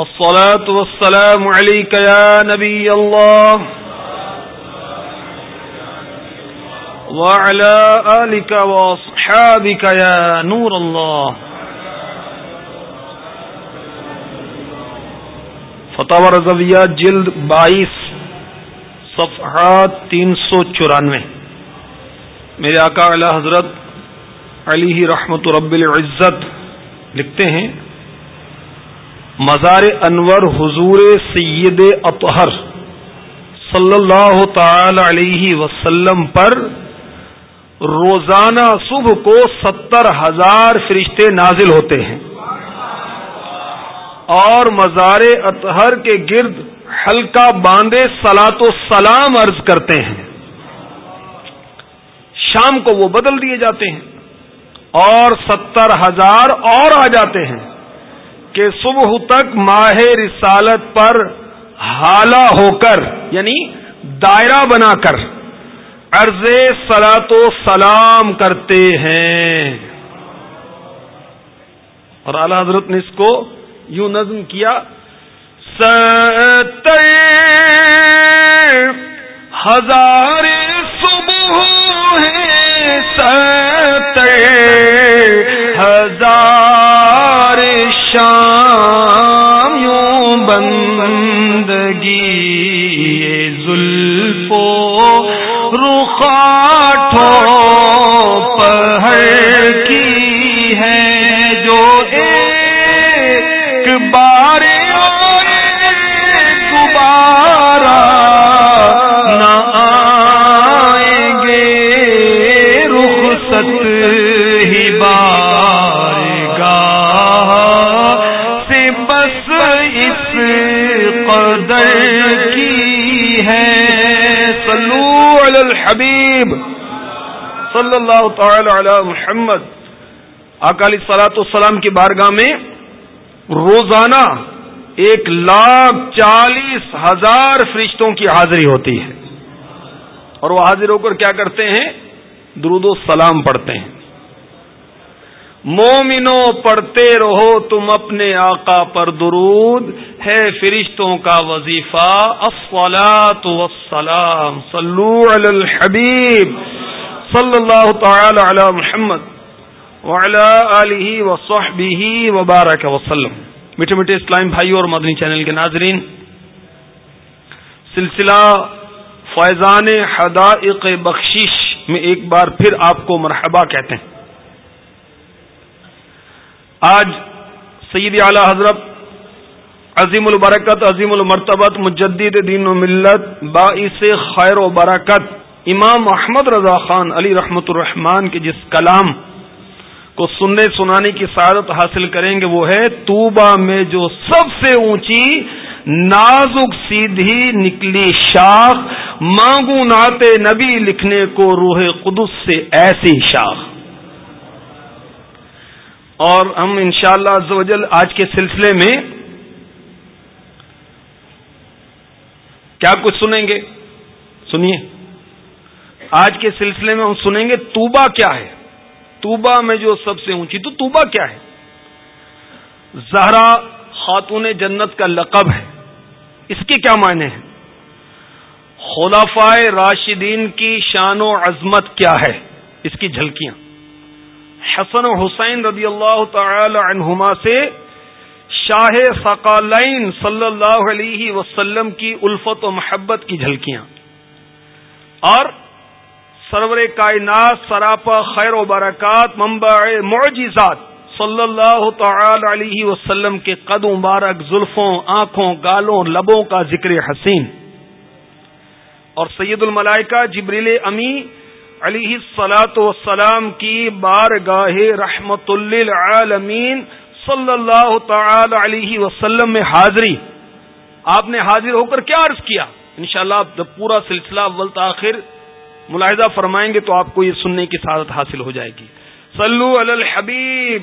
الصلاة والسلام عليك يا نبي الله وعلى آلك وأصحابك يا نور الله فتح رضویہ جلد بائیس صفحات تین سو چورانوے۔ میرے آقا علی حضرت علی رحمت رب العزت لکھتے ہیں مزار انور حضور سید اطہر صلی اللہ تعالی علیہ وسلم پر روزانہ صبح کو ستر ہزار فرشتے نازل ہوتے ہیں۔ اور مزار اطہر کے گرد ہلکا باندھے سلاط و سلام عرض کرتے ہیں۔ شام کو وہ بدل دیے جاتے ہیں اور ستر ہزار اور آ جاتے ہیں۔ کہ صبح تک ماہ رسالت پر حالہ ہو کر یعنی دائرہ بنا کر عرض سلاط و سلام کرتے ہیں۔ اور اعلی حضرت نے اس کو یوں نظم کیا، ستر ہزار صبح ہے، ستر۔ رخاٹوں پہر کی ہے جو ایک بار علی الحبیب صلی اللہ تعالی علی محمد. اکالی سلاۃ السلام کی بارگاہ میں روزانہ ایک لاکھ چالیس ہزار فرشتوں کی حاضری ہوتی ہے۔ اور وہ حاضر ہو کر کیا کرتے ہیں؟ درود و سلام پڑھتے ہیں۔ مومنو پڑھتے رہو تم اپنے آقا پر درود۔ ہے فرشتوں کا وظیفہ افلاط صلو علی الحبیب. صلی اللہ تعالی علی محمد وعلی وبارک وسلم. میٹھے میٹھے اسلام بھائی اور مدنی چینل کے ناظرین، سلسلہ فیضان حدائق بخشش میں ایک بار پھر آپ کو مرحبا کہتے ہیں۔ آج سید اعلی حضرت عظیم البرکت، عظیم المرتبت، مجدد دین و ملت، باعث خیر و برکت، امام محمد رضا خان علی رحمت الرحمان کے جس کلام کو سننے سنانے کی سعادت حاصل کریں گے، وہ ہے توبہ میں جو سب سے اونچی، نازک سیدھی نکلی شاخ، مانگو ناتے نبی لکھنے کو روح قدس سے ایسی شاخ۔ اور ہم انشاءاللہ شاء اللہ آج کے سلسلے میں کیا کچھ سنیں گے؟ سنیے۔ آج کے سلسلے میں ہم سنیں گے توبا کیا ہے؟ توبا میں جو سب سے اونچی، تو توبا کیا ہے؟ زہرا خاتون جنت کا لقب ہے۔ اس کے کیا معنی ہیں؟ خلافائے راشدین کی شان و عظمت کیا ہے؟ اس کی جھلکیاں۔ حسن و حسین رضی اللہ تعالی عنہما سے شاہ ثقالین صلی اللہ علیہ وسلم کی الفت و محبت کی جھلکیاں۔ اور سرور کائنات، سراپا خیر و برکات، منبع معجزات صلی اللہ تعالی علیہ وسلم کے قد مبارک زلفوں، آنکھوں، گالوں، لبوں کا ذکر حسین۔ اور سید الملائکہ جبریل امی علیہ سلاۃ وسلام کی بار گاہ رحمت للعالمین صلی اللہ تعالی علیہ وسلم میں حاضری۔ آپ نے حاضر ہو کر کیا عرض کیا؟ انشاءاللہ شاء جب پورا سلسلہ اول تاخیر ملاحظہ فرمائیں گے تو آپ کو یہ سننے کی سعادت حاصل ہو جائے گی۔ صلو علی الحبیب۔